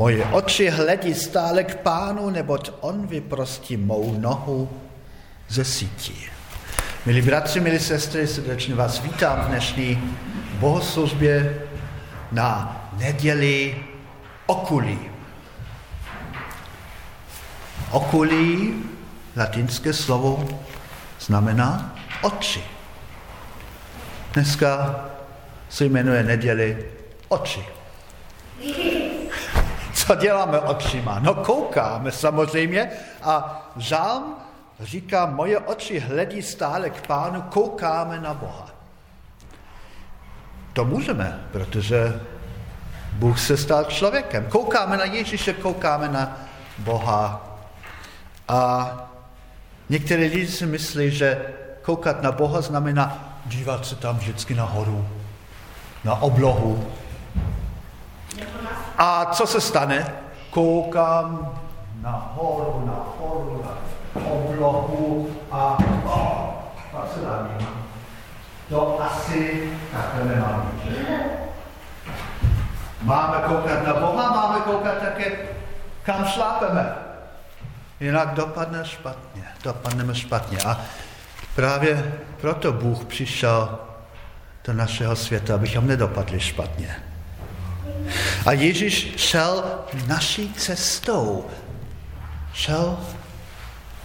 Moje oči hledí stále k pánu, neboť on vyprostí mou nohu ze sítí. Milí bratři, milí sestry, srdečně vás vítám v dnešní bohoslužbě na neděli okulí. Okulí, latinské slovo, znamená oči. Dneska se jmenuje neděli oči. Co děláme očima? No koukáme samozřejmě a žálm říká, moje oči hledí stále k pánu, koukáme na Boha. To můžeme, protože Bůh se stal člověkem. Koukáme na Ježíše, koukáme na Boha. A některé lidi si myslí, že koukat na Boha znamená dívat se tam vždycky nahoru, na oblohu. A co se stane? Koukám nahoru, nahoru, na oblohu a oh, pak se dávím. To asi takhle nemáme. Máme koukat na Boha, máme koukat také, kam šlápeme. Jinak dopadne špatně, dopadneme špatně. A právě proto Bůh přišel do našeho světa, abychom nedopadli špatně. A Ježíš šel naší cestou. Šel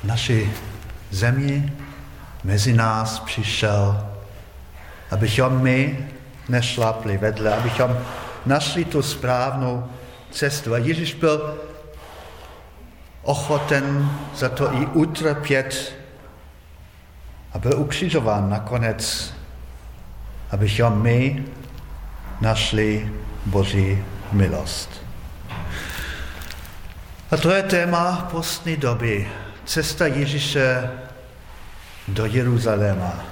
naší zemi, mezi nás přišel, abychom my nešlapli vedle, abychom našli tu správnou cestu. A Ježíš byl ochoten za to i utrpět a byl ukřižován nakonec, abychom my našli Boží milost. A to je téma postní doby. Cesta Ježíše do Jeruzaléma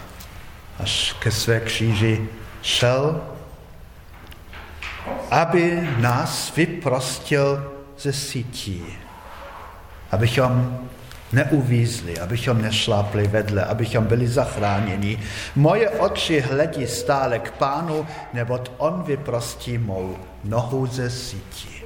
až ke své kříži šel, aby nás vyprostil ze sítí, abychom neuvízli, abychom nešlápli vedle, abychom byli zachráněni. Moje oči hledí stále k pánu, neboť on vyprostí mou nohu ze sítí.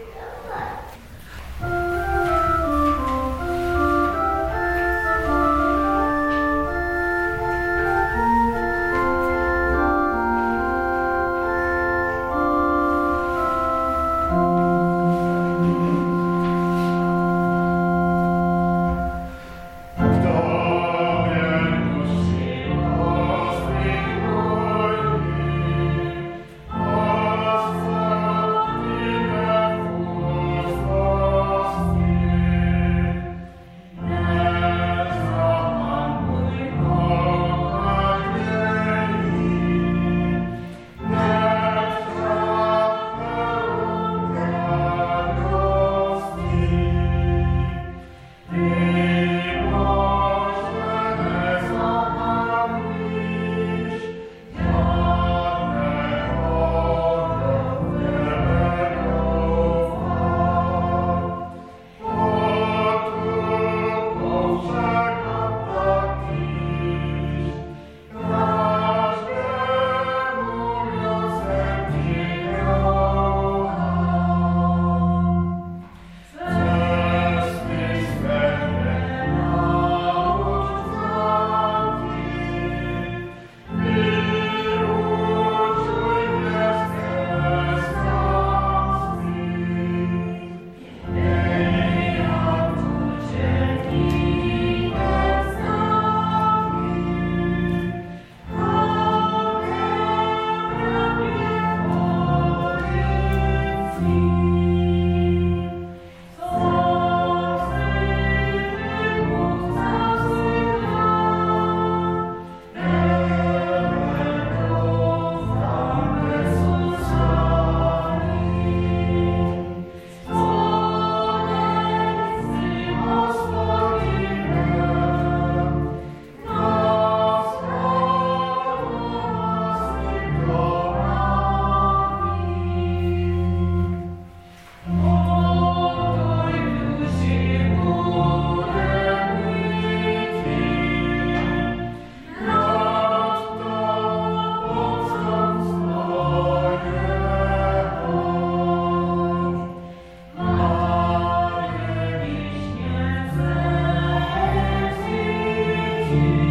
you.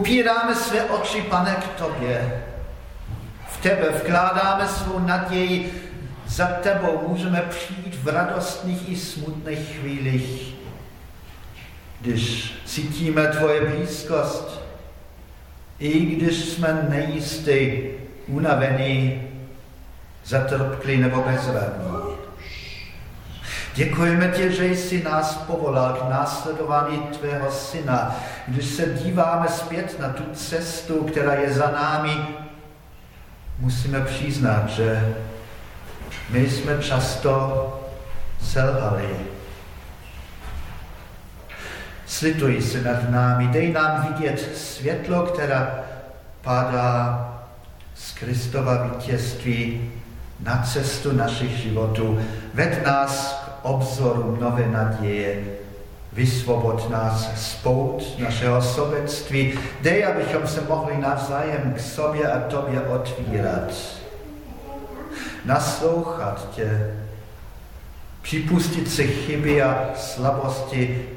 Upíráme své oči, pane, k tobě. V tebe vkládáme svou naději. Za tebou můžeme přijít v radostných i smutných chvílích, když cítíme tvoje blízkost, i když jsme nejistí, unavení, zatrpklí nebo bezradní. Děkujeme ti, že jsi nás povolal k následování tvého syna. Když se díváme zpět na tu cestu, která je za námi, musíme přiznat, že my jsme často selhali. Slituj se nad námi, dej nám vidět světlo, která padá z Kristova vítězství na cestu našich životů. Ved nás obzoru nové naděje, vysvobod nás z pout našeho sobectví. Dej, abychom se mohli navzájem k sobě a tobě otvírat. Naslouchat tě, připustit si chyby a slabosti.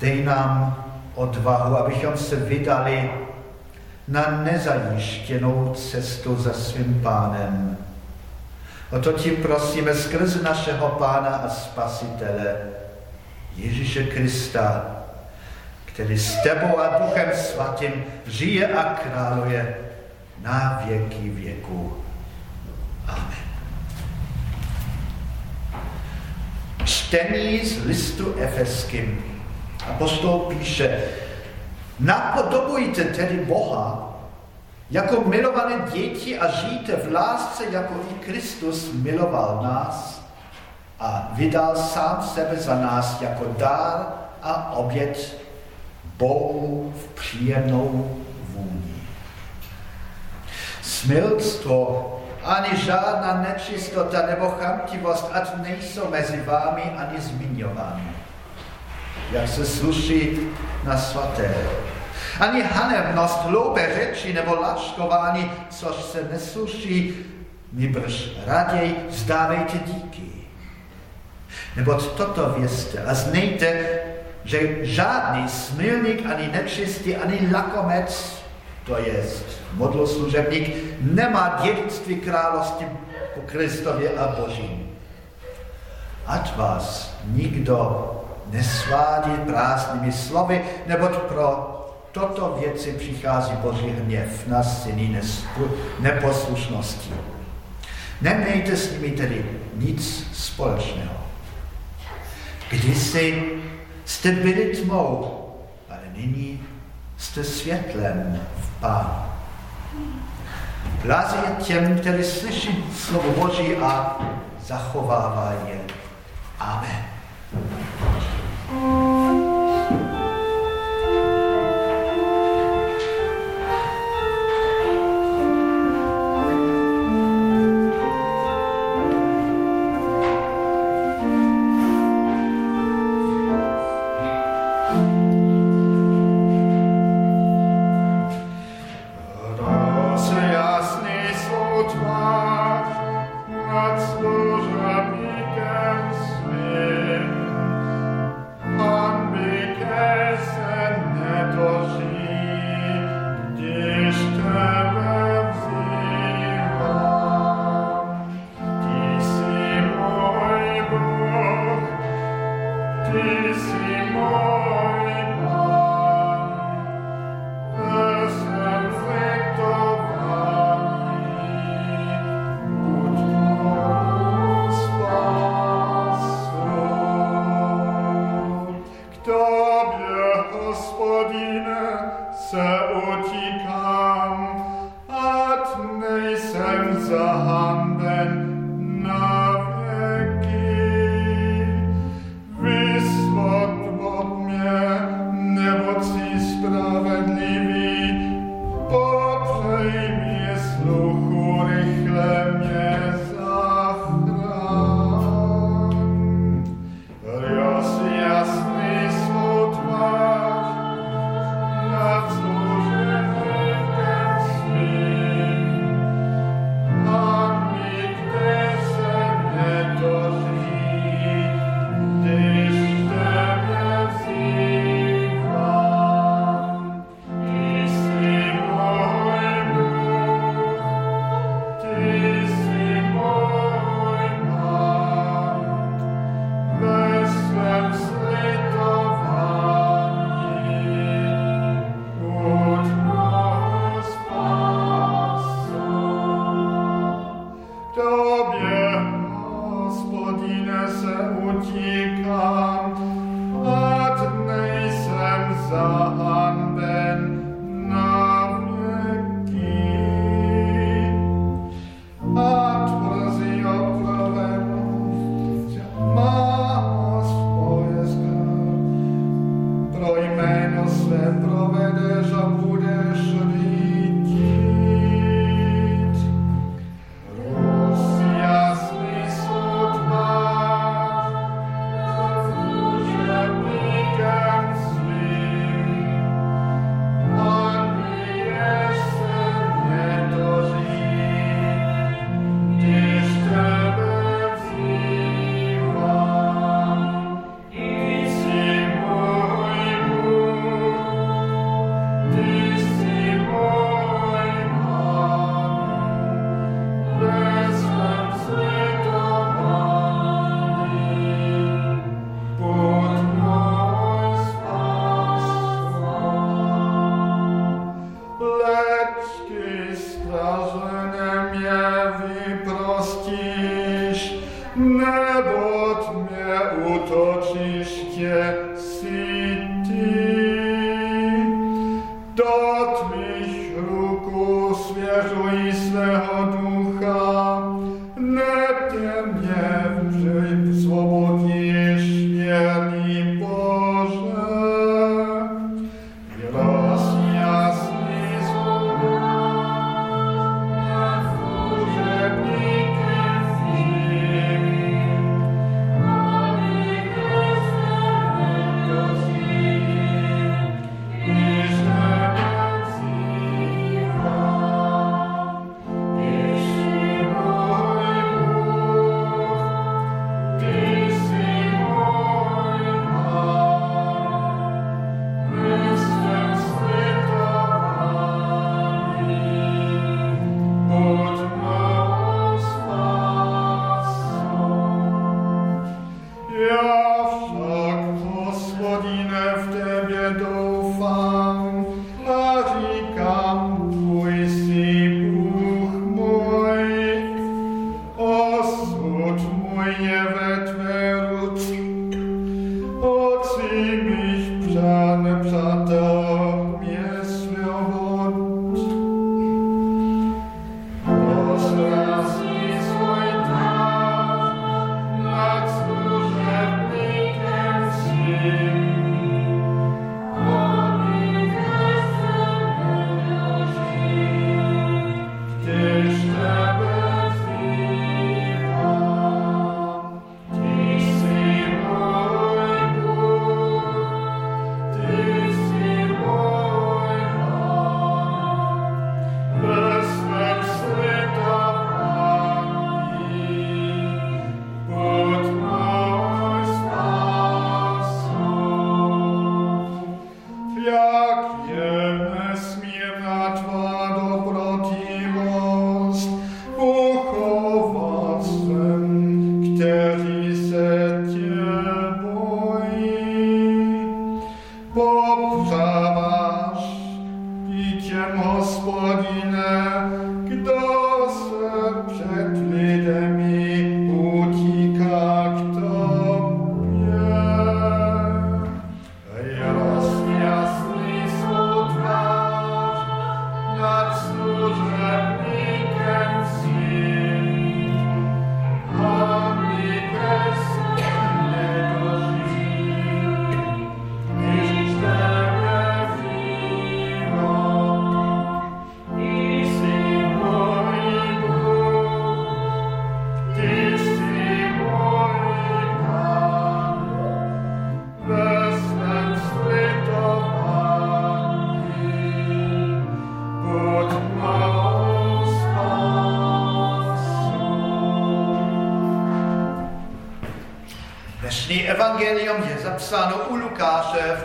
Dej nám odvahu, abychom se vydali na nezajištěnou cestu za svým pánem. O to ti prosíme skrze našeho Pána a Spasitele, Ježíše Krista, který s tebou a Duchem Svatým žije a králuje na věky věku. Amen. Čtení z listu Efeským. Apostol píše, napodobujte tedy Boha, jako milované děti a žijte v lásce, jako i Kristus miloval nás a vydal sám sebe za nás jako dár a oběd Bohu v příjemnou vůni. Smilstvo ani žádná nečistota nebo chamtivost, ať nejsou mezi vámi ani zmiňovány. Jak se sluší na svaté ani hanebnost, hloupé řeči nebo laškování, což se nesluší, nýbrž raději vzdávejte díky. Nebo toto vězte a znejte, že žádný smilník, ani nečistý, ani lakomec, to je modloslužebník, nemá dědictví království po Kristově a Božím. Ať vás nikdo nesvádí prázdnými slovy, neboť pro toto věci přichází Boží hněv na syny neposlušnosti. Nemějte s nimi tedy nic společného. Kdysi jste byli tmou, ale nyní jste světlem v Pánu. Láze je těm, kteří slyší slovo Boží a zachovává je. Amen. times a hundred.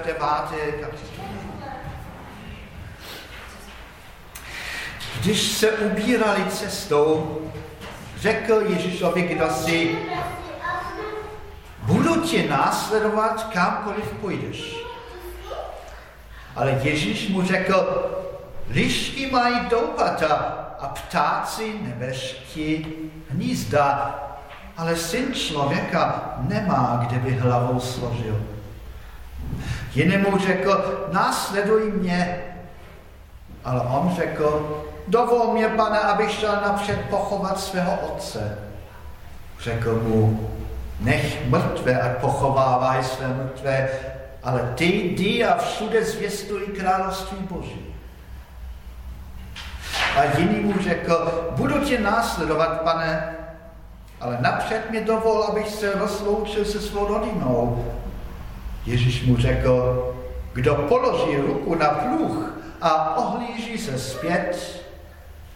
Deváté kapitole. Když se ubírali cestou, řekl Ježíšovi kdo si, budu tě následovat kamkoliv půjdeš. Ale Ježíš mu řekl, lišky mají doupata a ptáci nebeští hnízda, ale syn člověka nemá, kde by hlavou složil. Jinému řekl, následuj mě. Ale on řekl, dovol mě, pane, abych šel napřed pochovat svého otce. Řekl mu, nech mrtvé a pochovávaj své mrtvé, ale ty jdi a všude zvěstuj království Boží. A jiný mu řekl, budu tě následovat, pane, ale napřed mi dovol, abych se rozloučil se svou rodinou. Ježíš mu řekl, kdo položí ruku na pluh a ohlíží se zpět,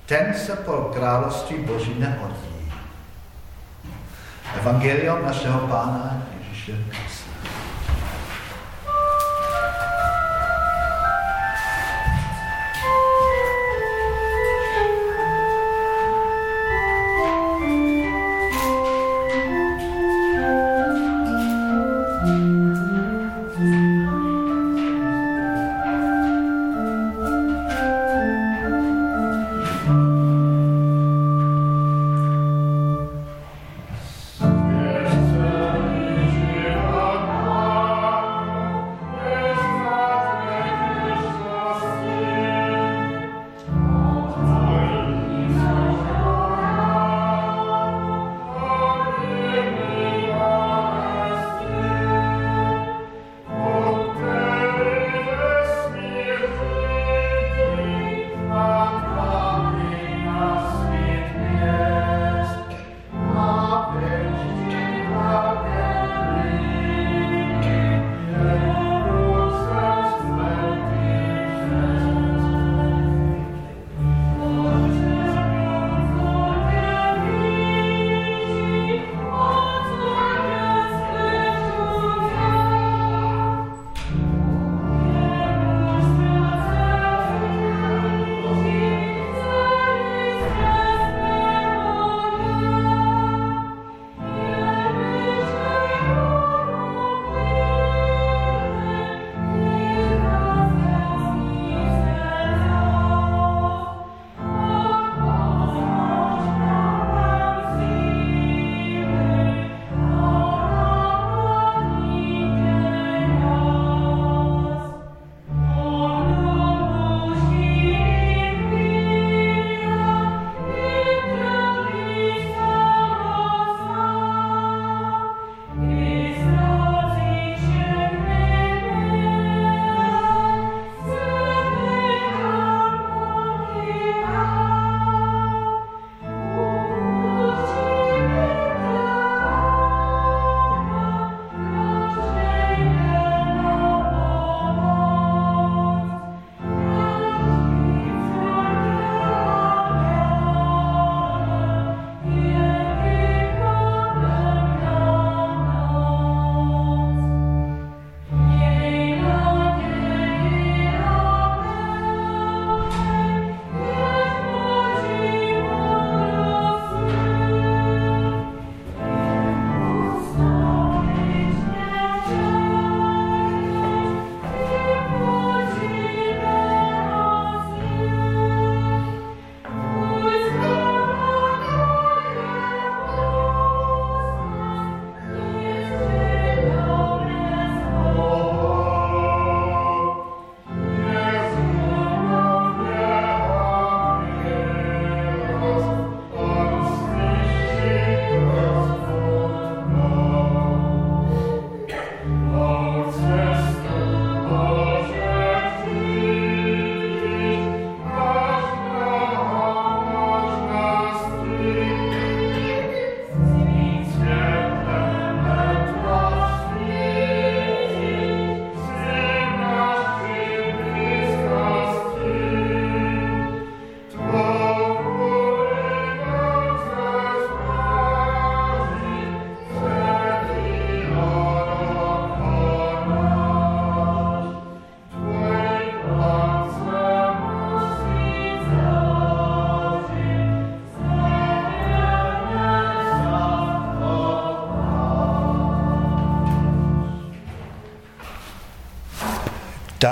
ten se po království Boží nehodí. Evangelium našeho Pána Ježíše Krista.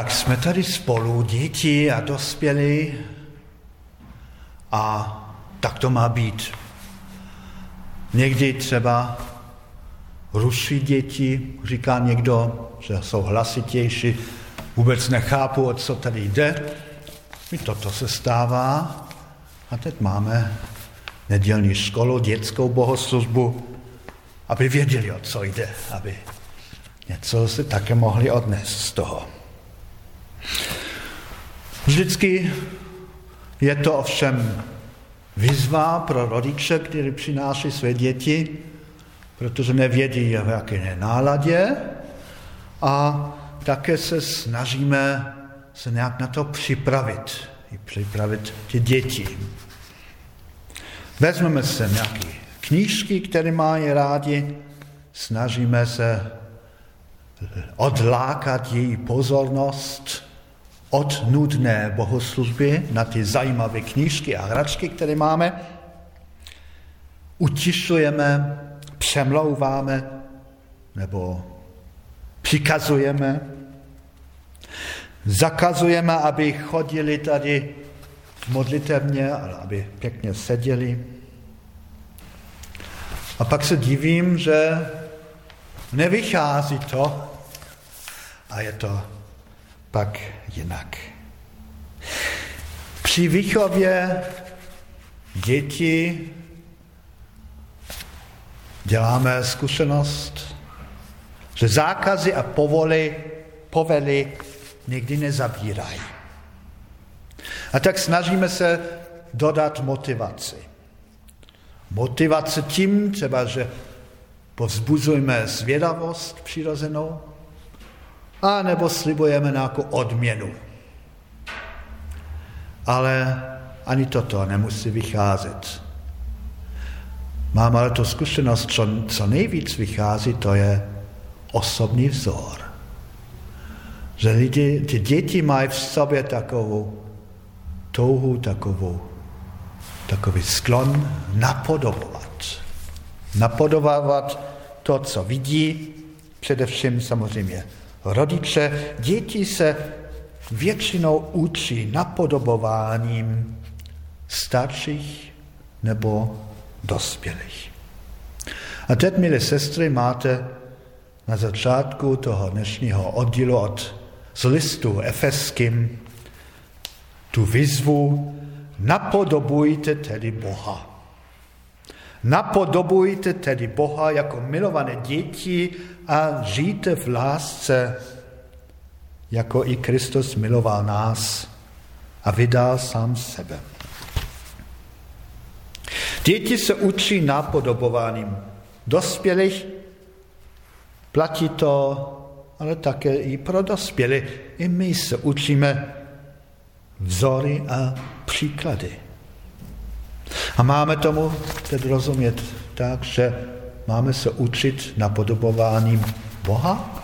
Tak jsme tady spolu, děti a dospělí, a tak to má být. Někdy třeba ruší děti, říká někdo, že jsou hlasitější, vůbec nechápu, o co tady jde. I toto se stává. A teď máme nedělní školu, dětskou bohoslužbu, aby věděli, o co jde, aby něco si také mohli odnést z toho. Vždycky je to ovšem výzva pro rodiče, kteří přináší své děti, protože nevědí, v jaké náladě a také se snažíme se nějak na to připravit, i připravit ty děti. Vezmeme se nějaké knížky, které mají rádi, snažíme se odlákat její pozornost od nudné bohoslužby na ty zajímavé knížky a hračky, které máme. Utišujeme, přemlouváme nebo přikazujeme. Zakazujeme, aby chodili tady modlitevně, ale aby pěkně seděli. A pak se divím, že nevychází to a je to pak jinak. Při výchově dětí děláme zkušenost, že zákazy a povoly, povely někdy nezabírají. A tak snažíme se dodat motivaci. Motivace tím třeba, že povzbuzujeme zvědavost přirozenou, a nebo slibujeme nějakou odměnu. Ale ani toto nemusí vycházet. Mám ale to zkušenost, co, co nejvíc vychází, to je osobní vzor. Že lidi, ty děti mají v sobě takovou touhu, takovou, takový sklon napodobovat. Napodobovat to, co vidí, především samozřejmě rodiče. Děti se většinou učí napodobováním starších nebo dospělých. A teď, milé sestry, máte na začátku toho dnešního oddílu od z listu efeským tu výzvu napodobujte tedy Boha. Napodobujte tedy Boha jako milované děti a žijte v lásce, jako i Kristus miloval nás a vydal sám sebe. Děti se učí napodobováním dospělých, platí to, ale také i pro dospělé. I my se učíme vzory a příklady. A máme tomu tedy rozumět tak, že máme se učit napodobováním Boha?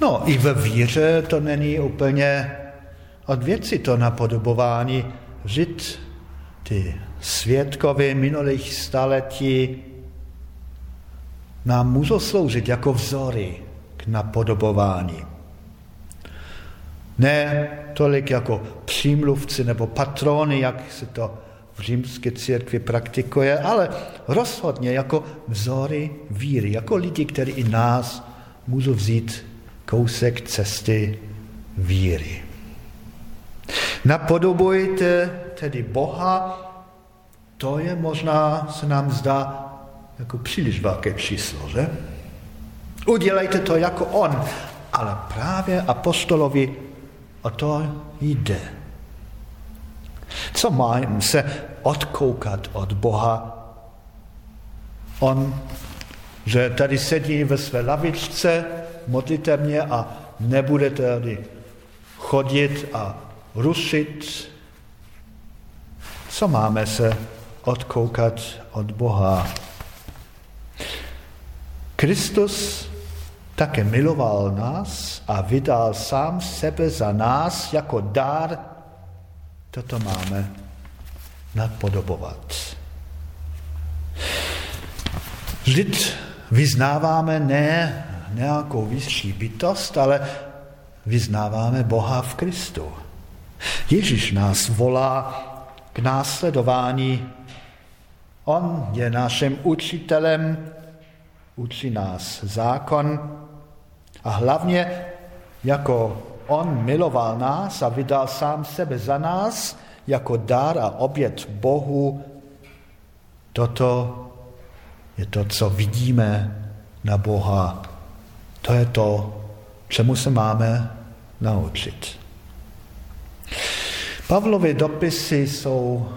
No, i ve víře to není úplně od věci to napodobování. Žít ty svědkové minulých staletí nám můžou sloužit jako vzory k napodobování. Ne tolik jako přímluvci nebo patrony, jak se to v římské církvi praktikuje, ale rozhodně jako vzory víry, jako lidi, kteří i nás můžou vzít kousek cesty víry. Napodobujte tedy Boha, to je možná, se nám zdá, jako příliš velké číslo, že? Udělejte to jako On, ale právě apostolovi o to jde. Co mám se odkoukat od Boha? On, že tady sedí ve své lavičce modlitevně a nebude tady chodit a rušit. Co máme se odkoukat od Boha? Kristus také miloval nás a vydal sám sebe za nás jako dár. Toto máme nadpodobovat. Vždyť vyznáváme ne nějakou vyšší bytost, ale vyznáváme Boha v Kristu. Ježíš nás volá k následování On je naším učitelem, učí nás zákon a hlavně jako on miloval nás a vydal sám sebe za nás jako dar a oběd Bohu, toto je to, co vidíme na Boha. To je to, čemu se máme naučit. Pavlovy dopisy jsou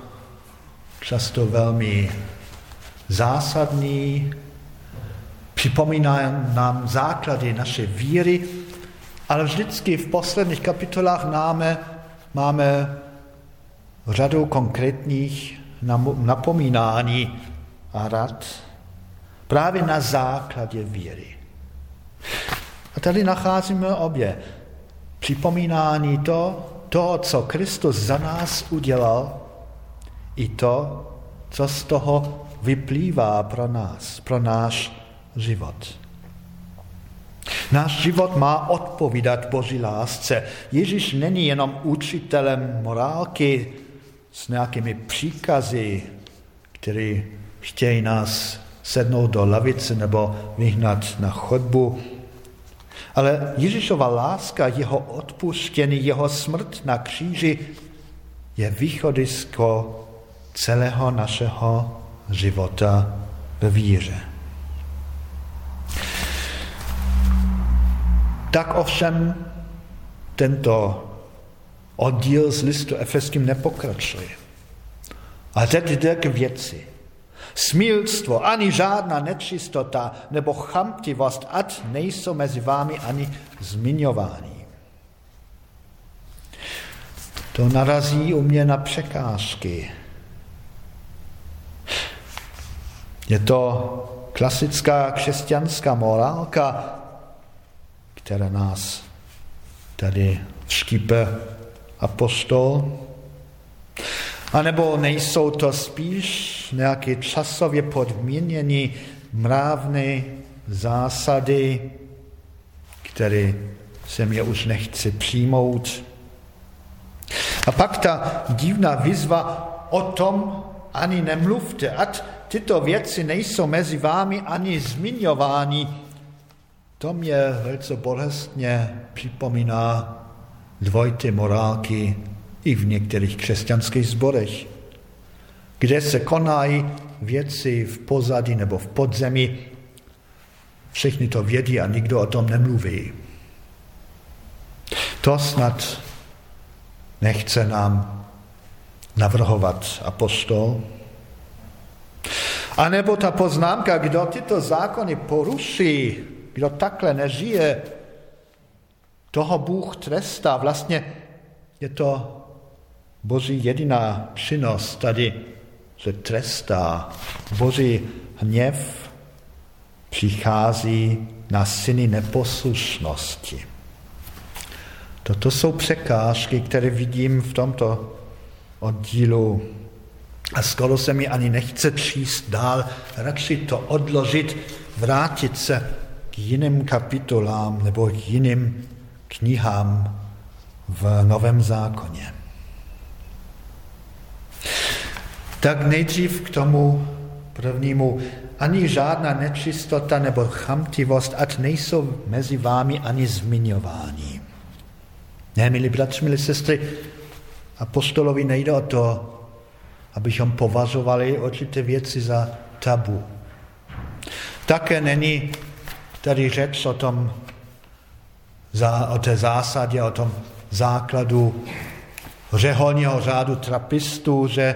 často velmi zásadní, připomínají nám základy naše víry, ale vždycky v posledních kapitolách máme, máme řadu konkrétních napomínání a rad právě na základě víry. A tady nacházíme obě. Připomínání to, to, co Kristus za nás udělal, i to, co z toho vyplývá pro nás, pro náš život. Náš život má odpovídat Boží lásce. Ježíš není jenom učitelem morálky s nějakými příkazy, které chtějí nás sednout do lavice nebo vyhnat na chodbu. Ale Ježíšova láska, jeho odpuštění, jeho smrt na kříži je východisko celého našeho života ve víře. Tak ovšem tento oddíl z listu Efeským nepokračuje. A teď jde k věci. Smilstvo, ani žádná nečistota nebo chamtivost, ať nejsou mezi vámi ani zmiňování. To narazí u mě na překážky. Je to klasická křesťanská morálka, která nás tady vštípe apostol. A nebo nejsou to spíš nějaké časově podmíněné mrávné zásady, které se mě už nechce přijmout. A pak ta divná výzva o tom ani nemluvte, ať tyto věci nejsou mezi vámi ani zmiňovány. To mě velice bolestně připomíná dvojité morálky i v některých křesťanských zborech, kde se konají věci v pozadí nebo v podzemí. Všichni to vědí a nikdo o tom nemluví. To snad nechce nám navrhovat apostol. A nebo ta poznámka, kdo tyto zákony poruší, kdo takhle nežije, toho Bůh trestá. Vlastně je to Boží jediná činnost tady, že trestá. Boží hněv přichází na syny neposlušnosti. Toto jsou překážky, které vidím v tomto oddílu. A skoro se mi ani nechce číst dál, radši to odložit, vrátit se jiným kapitolám nebo k jiným knihám v Novém zákoně. Tak nejdřív k tomu prvnímu, ani žádná nečistota nebo chamtivost, ať nejsou mezi vámi ani zmiňování. Ne, milí bratři, milí sestry, apostolovi nejde o to, abychom považovali určité věci za tabu. Také není tady řeč o tom, o té zásadě, o tom základu řeholního řádu trapistů, že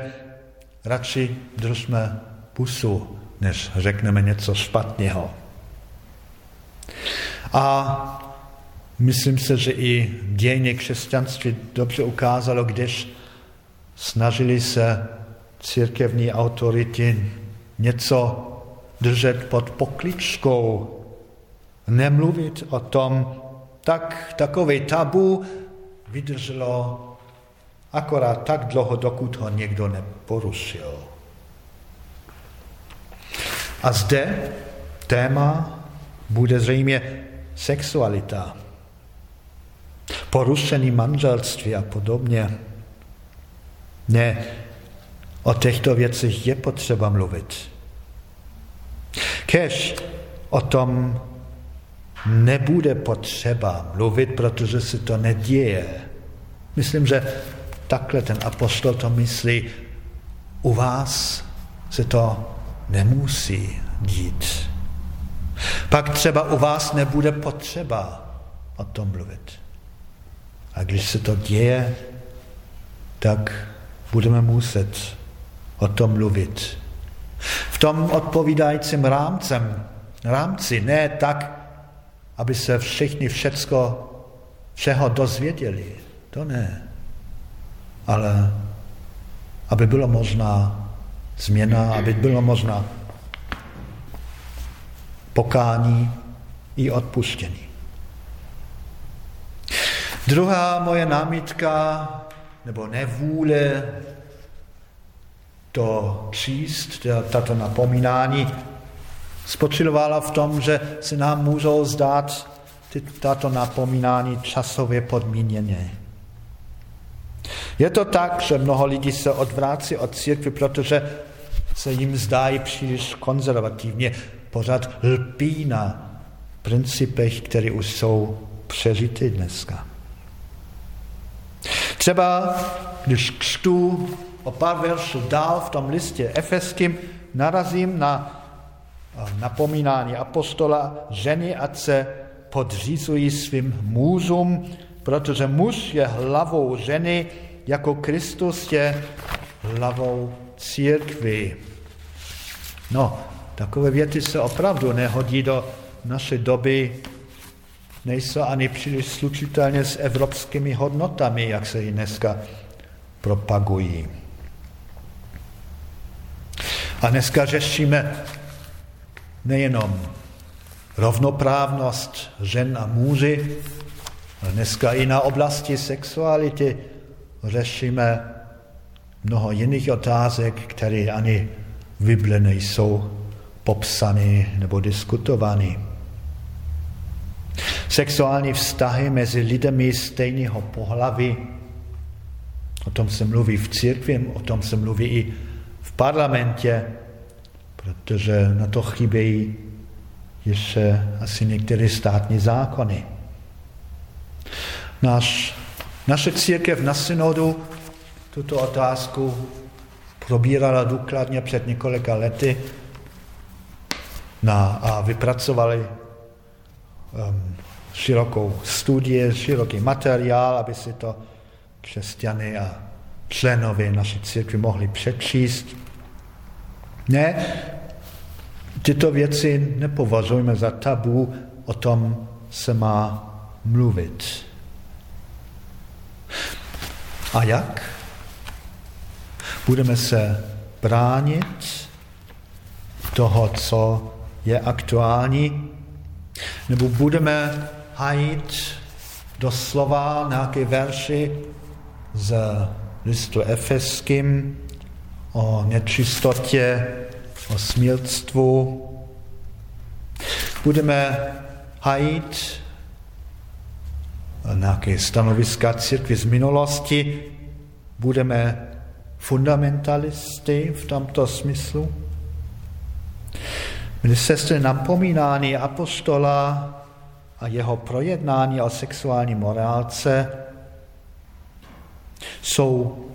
radši držme pusu, než řekneme něco špatného. A myslím se, že i dějně křesťanství dobře ukázalo, když snažili se církevní autority něco držet pod pokličkou, nemluvit o tom, tak takový tabu vydrželo akorát tak dlouho, dokud ho někdo neporušil. A zde téma bude zřejmě sexualita, porušení manželství a podobně. Ne, O těchto věcech je potřeba mluvit. Kež o tom nebude potřeba mluvit, protože se to neděje. Myslím, že takhle ten apostol to myslí. U vás se to nemusí dít. Pak třeba u vás nebude potřeba o tom mluvit. A když se to děje, tak budeme muset o tom mluvit. V tom odpovídajícím rámcem, rámci, ne tak, aby se všichni všecko, všeho dozvěděli. To ne. Ale aby bylo možná změna, aby bylo možná pokání i odpuštění. Druhá moje námitka, nebo nevůle to číst, tato napomínání, spočívala v tom, že se nám můžou zdát tato napomínání časově podmíněné. Je to tak, že mnoho lidí se odvrácí od církvy, protože se jim zdají příliš konzervativně, pořád lpí na principech, které už jsou přežity dneska. Třeba když čtu o pár veršů dál v tom listě efeským, narazím na napomínání apostola, ženy ať se podřízují svým mužům, protože muž je hlavou ženy, jako Kristus je hlavou církvy. No, takové věty se opravdu nehodí do naší doby, nejsou ani příliš slučitelně s evropskými hodnotami, jak se ji dneska propagují. A dneska řešíme nejenom rovnoprávnost žen a muži, dneska i na oblasti sexuality řešíme mnoho jiných otázek, které ani v Bible nejsou popsány nebo diskutovány. Sexuální vztahy mezi lidmi stejného pohlaví, o tom se mluví v církvi, o tom se mluví i v parlamentě, protože na to chybějí ještě asi některé státní zákony. Náš, naše církev na synodu tuto otázku probírala důkladně před několika lety na, a vypracovali um, širokou studii, široký materiál, aby si to křesťany a členové naší církvy mohli přečíst. Ne, tyto věci nepovažujeme za tabu, o tom se má mluvit. A jak? Budeme se bránit toho, co je aktuální, nebo budeme hajit doslova nějaké verši z listu efeským o nečistotě, o smilstvu. Budeme hajit nějaké stanoviska církvy z minulosti, budeme fundamentalisty v tomto smyslu. Milí sestry, napomínání apostola a jeho projednání o sexuální morálce jsou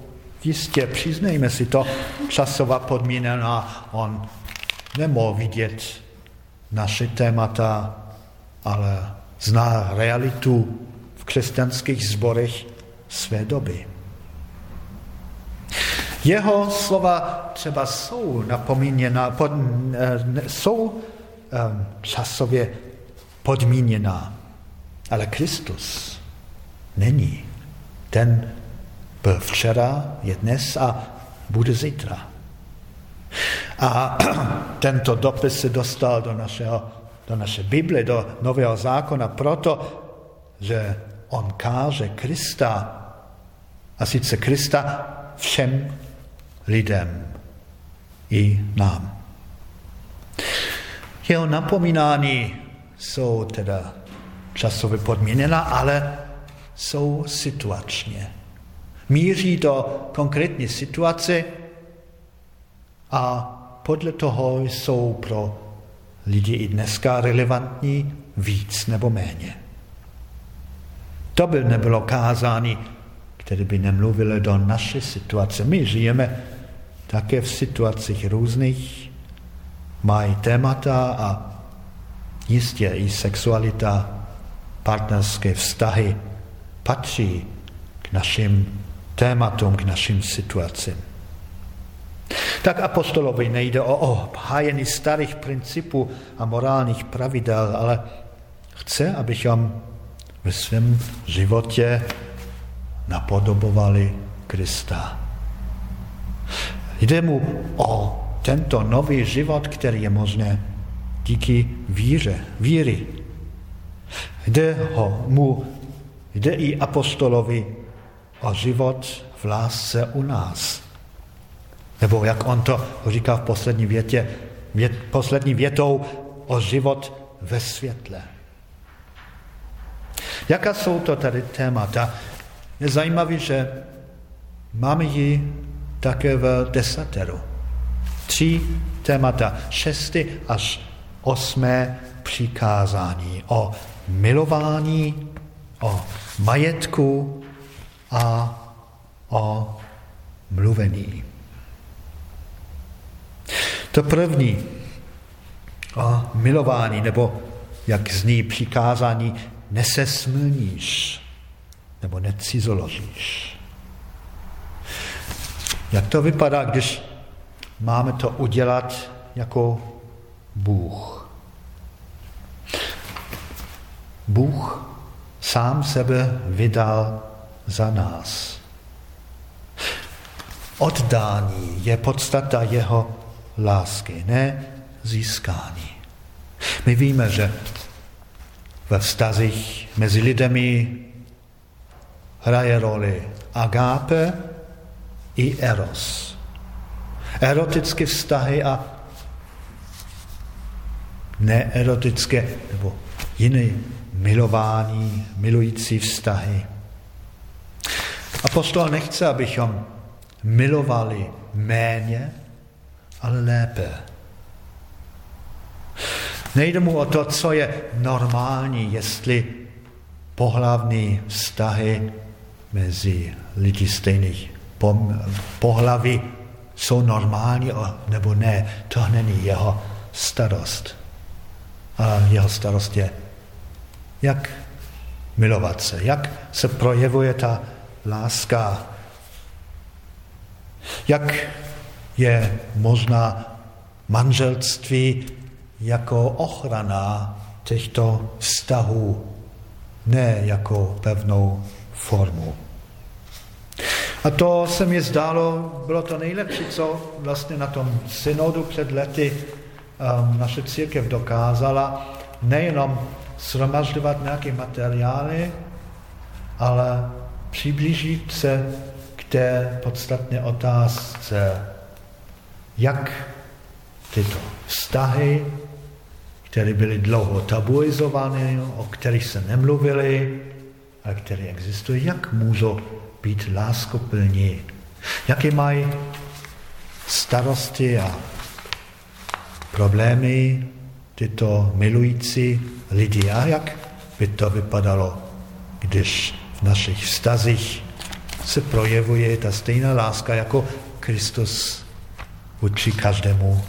jistě, přiznejme si to, časová podmíněná. On nemohl vidět naše témata, ale zná realitu v křesťanských zborech své doby. Jeho slova třeba jsou napomíněna, pod, eh, jsou um, časově podmíněná, ale Kristus není. Ten byl včera, je dnes a bude zítra. A tento dopis se dostal do, našeho, do naše Bible, do Nového zákona, proto, že on káže Krista, a sice Krista všem lidem i nám. Jeho napomínání jsou teda časově podmíněna, ale jsou situačně. Míří do konkrétní situace a podle toho jsou pro lidi i dneska relevantní víc nebo méně. To by nebylo kázání, které by nemluvilo do naší situace. My žijeme také v situacích různých, mají témata a jistě i sexualita, partnerské vztahy patří k našim tématům, k našim situacím. Tak apostolovi nejde o obhájení starých principů a morálních pravidel, ale chce, abychom ve svém životě napodobovali Krista. Jde mu o tento nový život, který je možné díky víře, víry. Jde ho mu, jde i apostolovi o život v lásce u nás. Nebo jak on to říká v poslední větě, vět, poslední větou o život ve světle. Jaká jsou to tady témata? Je zajímavé, že máme ji také v desateru. Tři témata, šesty až osmé přikázání o milování, o majetku a o mluvení. To první o milování, nebo jak zní přikázání, nesesmlníš, nebo necizoložíš. Jak to vypadá, když máme to udělat jako Bůh? Bůh sám sebe vydal za nás. Oddání je podstata jeho lásky, ne získání. My víme, že ve vztazích mezi lidmi hraje roli agápe i eros. Erotické vztahy a neerotické nebo jiné milování, milující vztahy. Apostol nechce, abychom milovali méně, ale lépe. Nejde mu o to, co je normální, jestli pohlavní vztahy mezi lidi stejných pohlaví jsou normální nebo ne. To není jeho starost. A jeho starost je, jak milovat se, jak se projevuje ta láska, jak je možná manželství jako ochrana těchto vztahů, ne jako pevnou formu. A to se mi zdálo, bylo to nejlepší, co vlastně na tom synodu před lety um, naše církev dokázala, nejenom shromažďovat nějaké materiály, ale přiblížit se k té podstatné otázce, jak tyto vztahy, které byly dlouho tabuizovány, o kterých se nemluvili, a které existují, jak můžou být láskoplní, jaké mají starosti a problémy tyto milující lidi a jak by to vypadalo, když našich vztazích se projevuje ta stejná láska, jako Kristus učí každému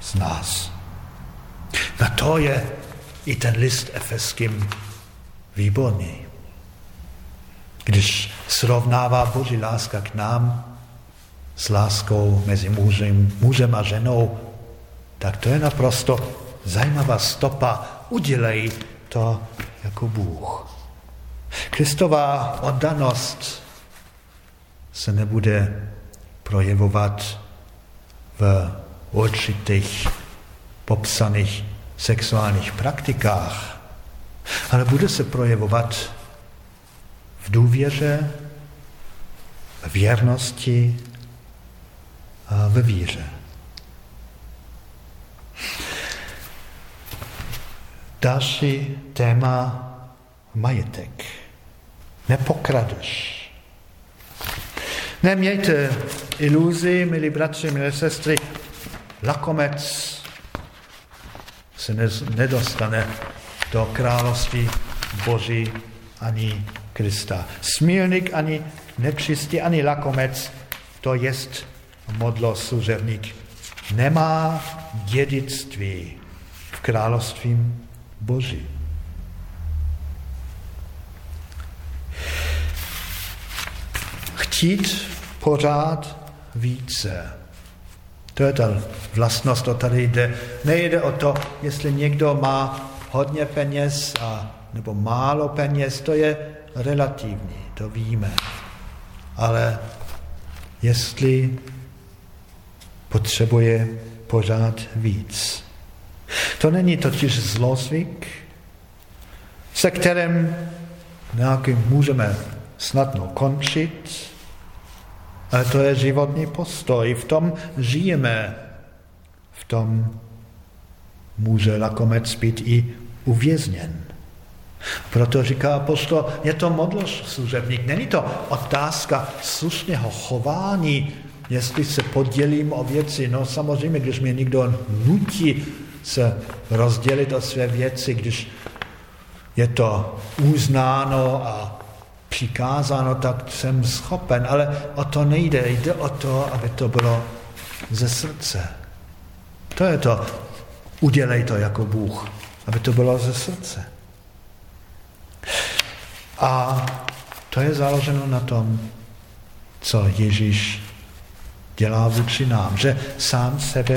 z nás. Na to je i ten list efeským výborný. Když srovnává Boží láska k nám s láskou mezi mužem, mužem a ženou, tak to je naprosto zajímavá stopa. Udělej to jako Bůh. Kristová oddanost se nebude projevovat v určitých popsaných sexuálních praktikách, ale bude se projevovat v důvěře, v věrnosti a ve víře. Další téma majetek. Nepokradeš. Nemějte iluzi, milí bratři, milé sestry, lakomec se nedostane do království Boží ani Krista. Smilník ani nečistý, ani lakomec, to jest modlo služebník, nemá dědictví v království Boží. Chtít pořád více. To je ta vlastnost, o tady jde. Nejde o to, jestli někdo má hodně peněz a, nebo málo peněz, to je relativní, to víme. Ale jestli potřebuje pořád víc. To není totiž zlozvyk, se kterým nějakým můžeme snadno končit, ale to je životní postoj. V tom žijeme. V tom může lakomec být i uvězněn. Proto říká apostol, je to služebník. Není to otázka slušného chování, jestli se podělím o věci. No samozřejmě, když mě někdo nutí se rozdělit o své věci, když je to uznáno a přikázáno, tak jsem schopen, ale o to nejde. Jde o to, aby to bylo ze srdce. To je to. Udělej to jako Bůh, aby to bylo ze srdce. A to je založeno na tom, co Ježíš dělá vůči nám, že sám sebe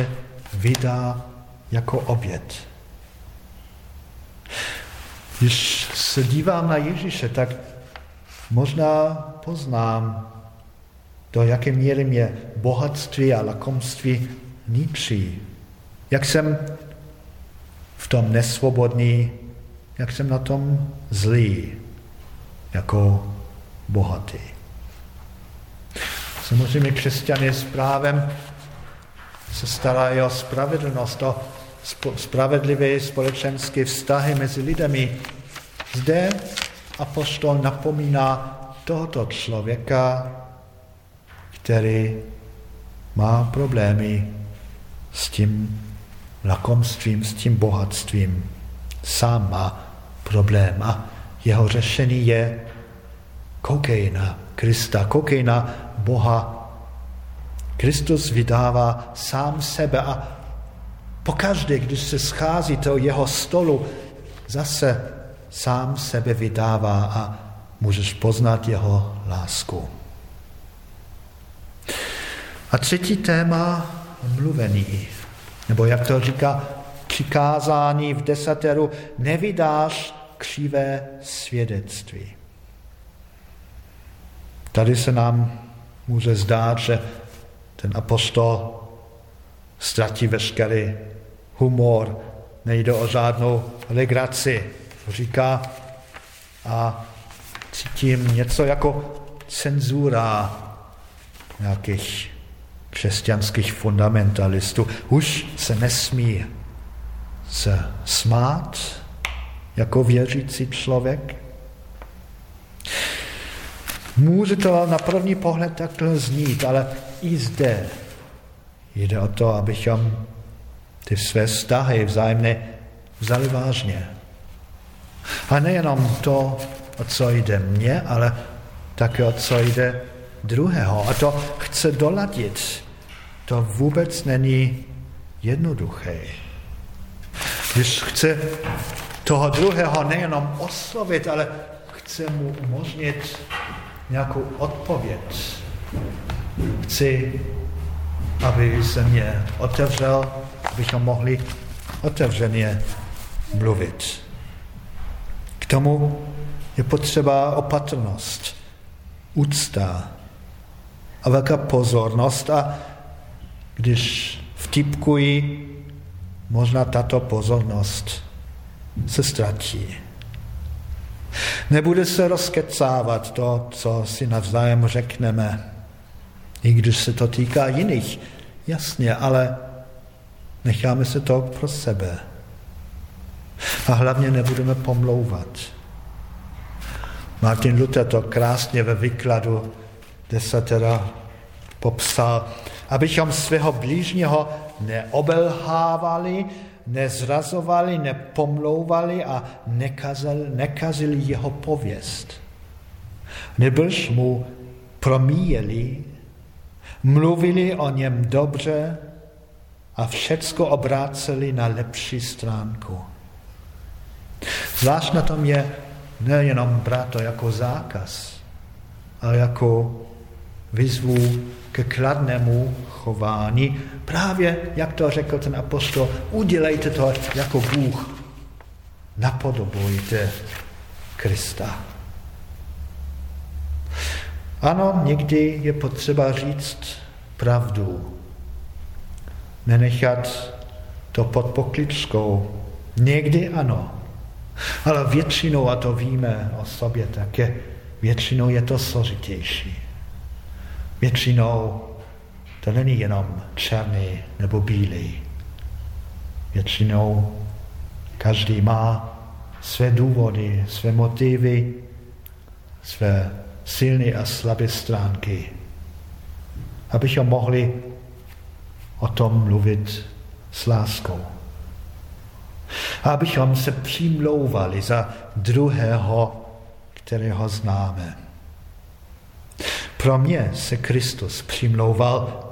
vydá jako oběd. Když se dívám na Ježíše, tak možná poznám, do jaké míry mě bohatství a lakomství ničí. Jak jsem v tom nesvobodný, jak jsem na tom zlý, jako bohatý. Samozřejmě křesťan je s právem se stará o spravedlnost, o spravedlivé společenské vztahy mezi lidmi. Zde apostol napomíná tohoto člověka, který má problémy s tím lakomstvím, s tím bohatstvím. Sám má problém a jeho řešení je koukej na Krista, koukej na Boha. Kristus vydává sám sebe a pokaždé, když se schází to jeho stolu, zase sám sebe vydává a můžeš poznat jeho lásku. A třetí téma, mluvení, nebo jak to říká, přikázání v desateru, nevydáš křivé svědectví. Tady se nám může zdát, že ten apostol ztratí veškerý humor, nejde o žádnou legraci. Říká a cítím něco jako cenzura nějakých křesťanských fundamentalistů. Už se nesmí se smát jako věřící člověk. Může to na první pohled takhle znít, ale i zde jde o to, abychom ty své vztahy vzájemně vzali vážně. A nejenom to, o co jde mně, ale také o co jde druhého. A to chce doladit. To vůbec není jednoduché. Když chce toho druhého nejenom oslovit, ale chce mu umožnit nějakou odpověď. Chci, aby se mě otevřel, abychom mohli otevřeně mluvit. Tomu je potřeba opatrnost, úcta a velká pozornost a když vtipkuji, možná tato pozornost se ztratí. Nebude se rozkecávat to, co si navzájem řekneme, i když se to týká jiných, jasně, ale necháme se to pro sebe. A hlavně nebudeme pomlouvat. Martin Luther to krásně ve výkladu desatera popsal. abychom svého blížního neobelhávali, nezrazovali, nepomlouvali a nekazali, nekazili jeho pověst. Nebyž mu promíjeli, mluvili o něm dobře a všecko obráceli na lepší stránku. Zvlášť na tom je nejenom brát to jako zákaz, ale jako vyzvu ke kladnému chování. Právě, jak to řekl ten apostol, udělejte to jako Bůh. Napodobujte Krista. Ano, někdy je potřeba říct pravdu. Nenechat to pod pokličkou. Někdy ano. Ale většinou, a to víme o sobě také, většinou je to složitější. Většinou to není jenom černý nebo bílý. Většinou každý má své důvody, své motivy, své silné a slabé stránky, abychom mohli o tom mluvit s láskou. Abychom se přimlouvali za druhého, kterého známe. Pro mě se Kristus přimlouval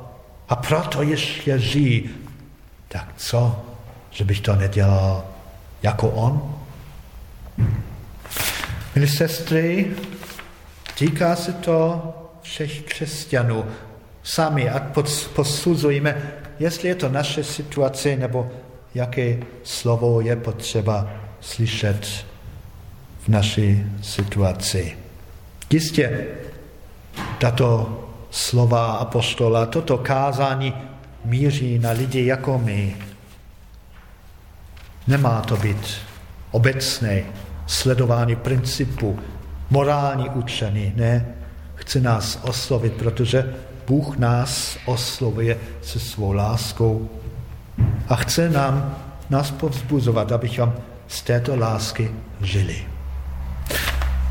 a proto ještě žijí. Tak co, že bych to nedělal jako on? Milí sestry, týká se to všech křesťanů. Sami a posuzujeme, jestli je to naše situace, nebo jaké slovo je potřeba slyšet v naší situaci. Jistě, tato slova apostola, toto kázání míří na lidi jako my. Nemá to být obecné sledování principu, morální učení, ne. Chce nás oslovit, protože Bůh nás oslovuje se svou láskou a chce nám nás povzbuzovat, abychom z této lásky žili.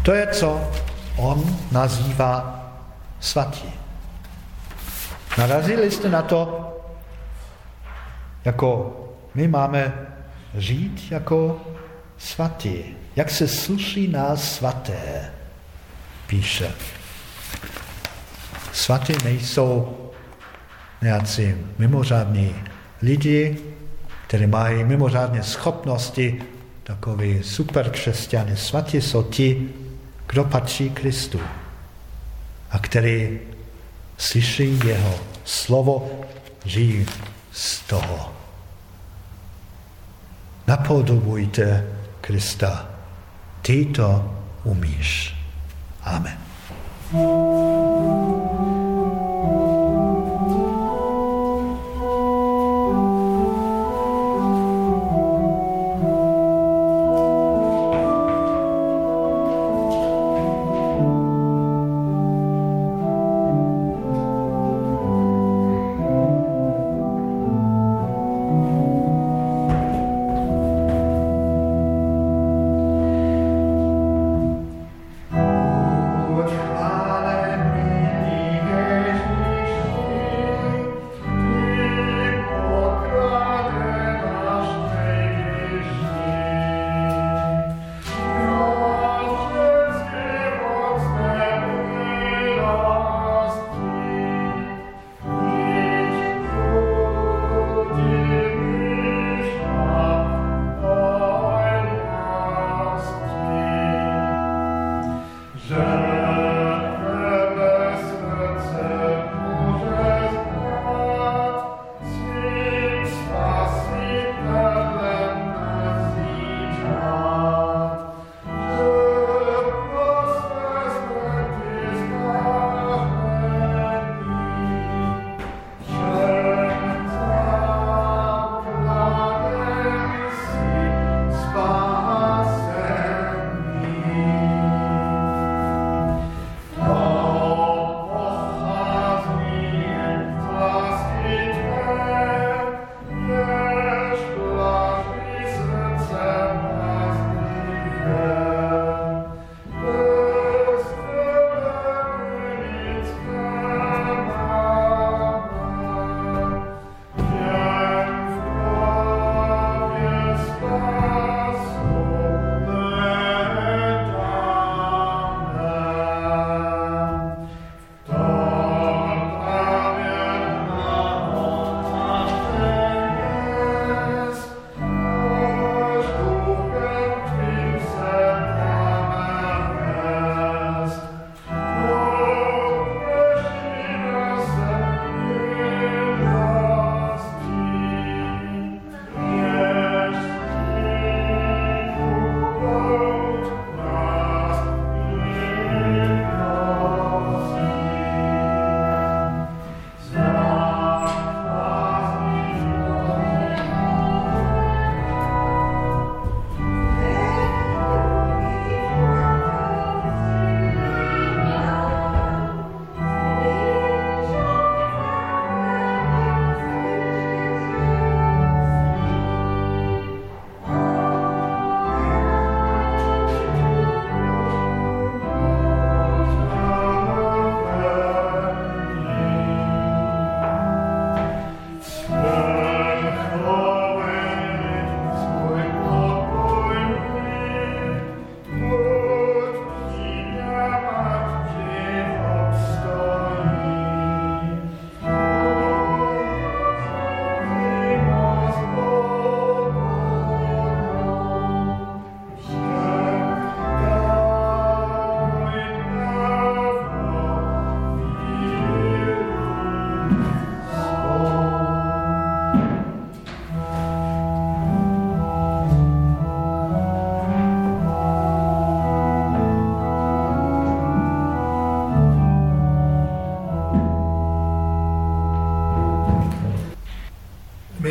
To je, co on nazývá svatí. Narazili jste na to, jako my máme žít jako svatí. Jak se sluší nás svaté, píše. Svatí nejsou nějací mimořádní lidi, kteří mají mimořádné schopnosti, takový super křesťany. Svatí jsou ti, kdo patří Kristu a který slyší jeho slovo, žijí z toho. Napodobujte Krista. Ty to umíš. Amen.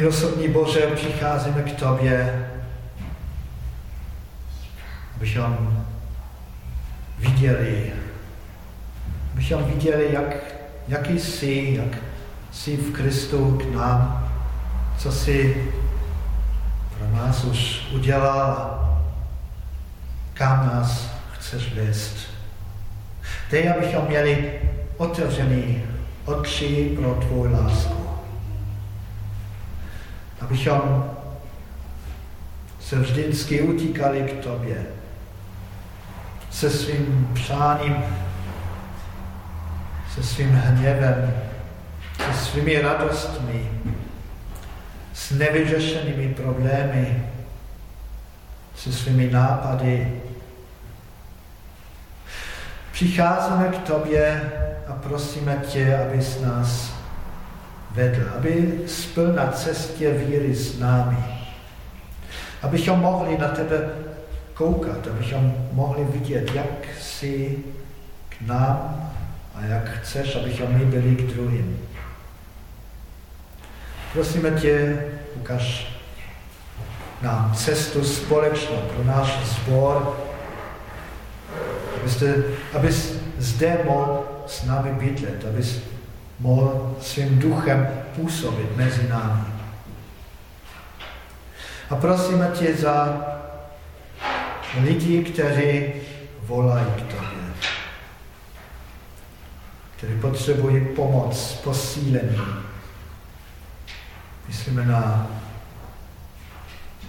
Milosrdný Bože, přicházíme k Tobě, abychom viděli, abychom viděli, jak, jaký jsi, jak jsi v Kristu k nám, co jsi pro nás už udělal, kam nás chceš vést. Teď, abychom měli otevřený oči pro tvou lásku. Abychom se vždycky utíkali k tobě se svým přáním, se svým hněvem, se svými radostmi, s nevyřešenými problémy, se svými nápady. Přicházíme k tobě a prosíme tě, abys nás vedl, aby spil na cestě víry s námi, abychom mohli na tebe koukat, abychom mohli vidět, jak jsi k nám a jak chceš, abychom my byli k druhým. Prosíme tě, ukaž nám cestu společnou pro náš sbor, abyste, abys zde mohl s námi bydlet, abys mohl svým duchem působit mezi námi. A prosíme tě za lidi, kteří volají k tobě, kteří potřebují pomoc, posílení. Myslíme na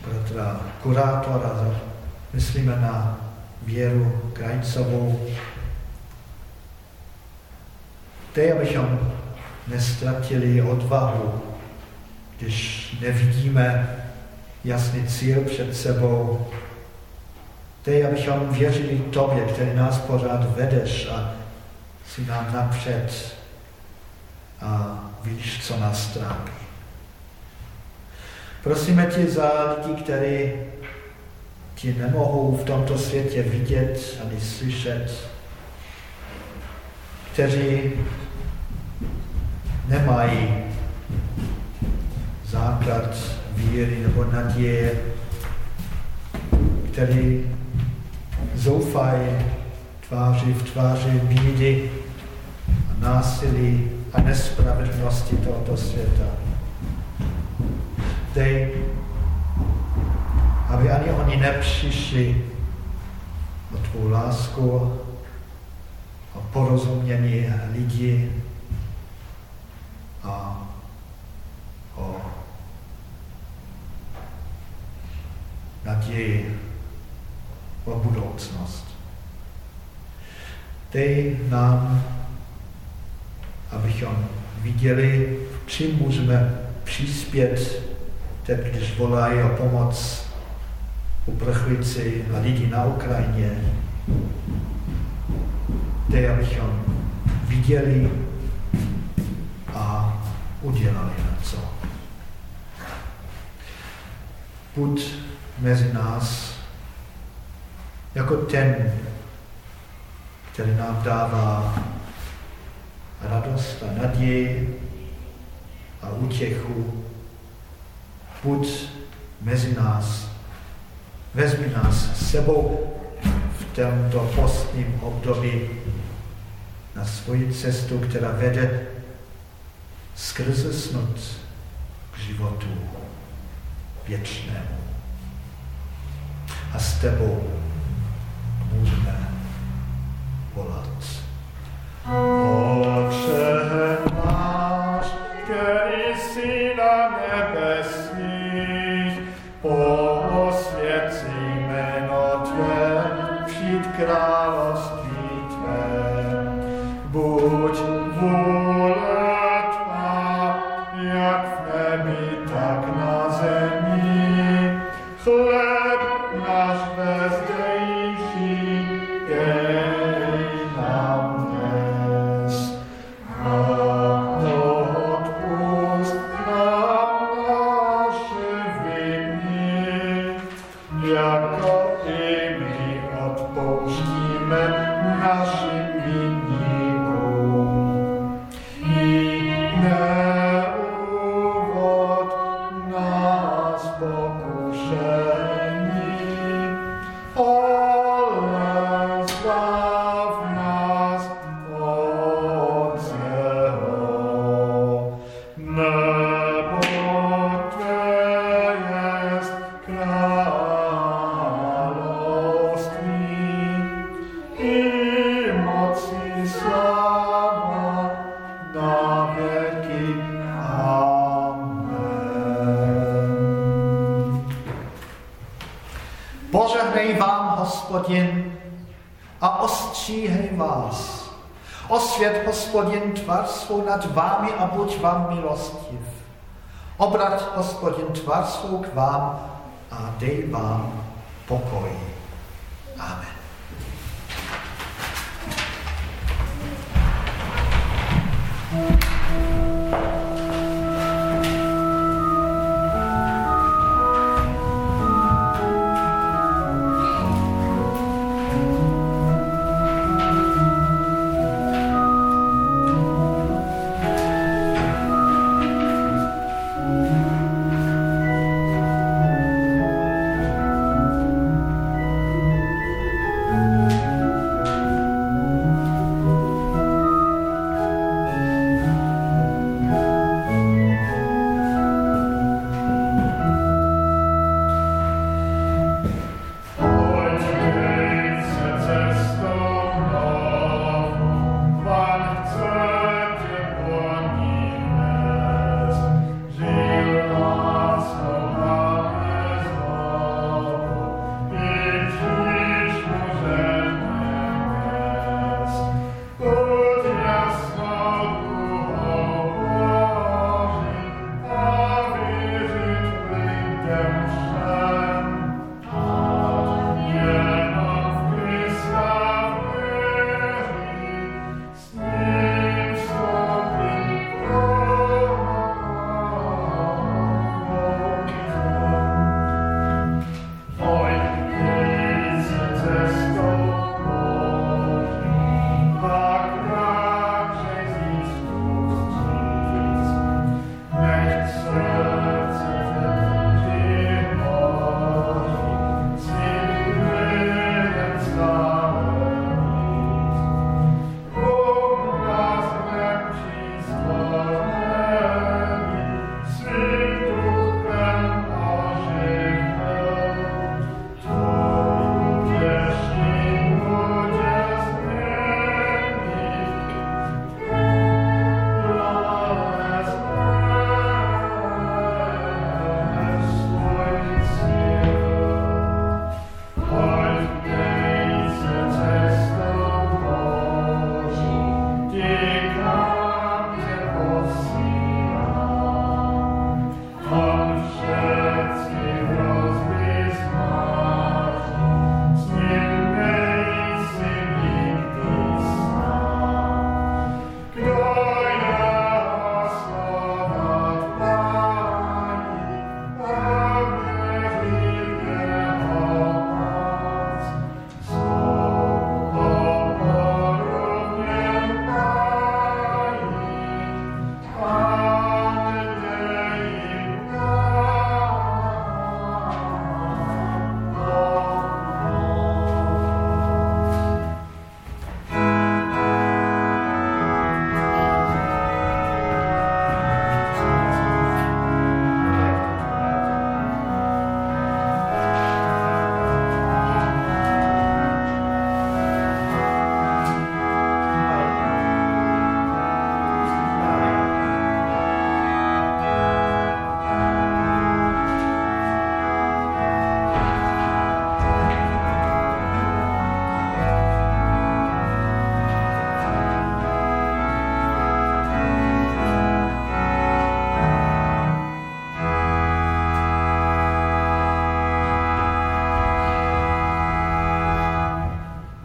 bratra kurátora, myslíme na Věru Krajcovou. Teď, abychom nestratili odvahu, když nevidíme jasný cíl před sebou, Dej, abychom věřili Tobě, který nás pořád vedeš a si nám napřed a víš, co nás trápí. Prosíme tě za lidi, kteří ti nemohou v tomto světě vidět ani slyšet, kteří nemají základ víry nebo naděje, který zoufají tváři v tváři bídy a násilí a nespravedlnosti tohoto světa. Dej, aby ani oni nepřišli o tvou lásku, o porozumění lidí a o naději o budoucnost. Dej nám, abychom viděli, čím můžeme přispět, teď když volají o pomoc uprchlíci a lidi na Ukrajině. Dej, abychom viděli a udělali na co. Buď mezi nás jako ten, který nám dává radost a naději a útěchu. Buď mezi nás, vezmi nás sebou v tomto postním období na svoji cestu, která vede skrze smrt k životu věčnému. A s tebou můžeme volat. Otče náš, Požehnej vám, hospodin, a ostříhej vás. Osvět, hospodin, tvar svou nad vámi a buď vám milostiv. Obrat, hospodin, tvar svou k vám a dej vám pokoj.